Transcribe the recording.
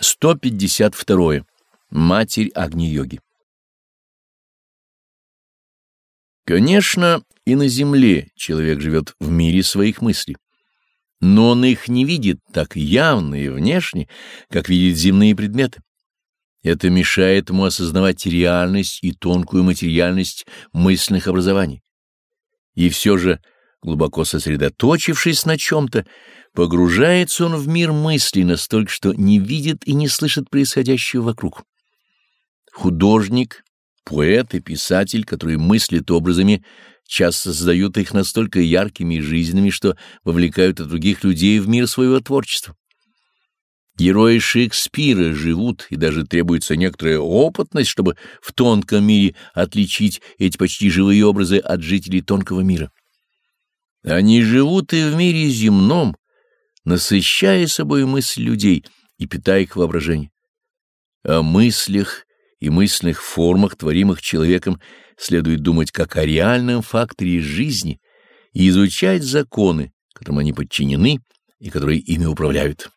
152. Матерь Агни-йоги Конечно, и на земле человек живет в мире своих мыслей, но он их не видит так явно и внешне, как видит земные предметы. Это мешает ему осознавать реальность и тонкую материальность мысленных образований. И все же, глубоко сосредоточившись на чем-то, Погружается он в мир мыслей настолько, что не видит и не слышит происходящего вокруг. Художник, поэт и писатель, которые мыслят образами, часто создают их настолько яркими и жизненными, что вовлекают и других людей в мир своего творчества. Герои Шекспира живут, и даже требуется некоторая опытность, чтобы в тонком мире отличить эти почти живые образы от жителей тонкого мира. Они живут и в мире земном, насыщая собой мысль людей и питая их воображение. О мыслях и мысленных формах, творимых человеком, следует думать как о реальном факторе жизни и изучать законы, которым они подчинены и которые ими управляют.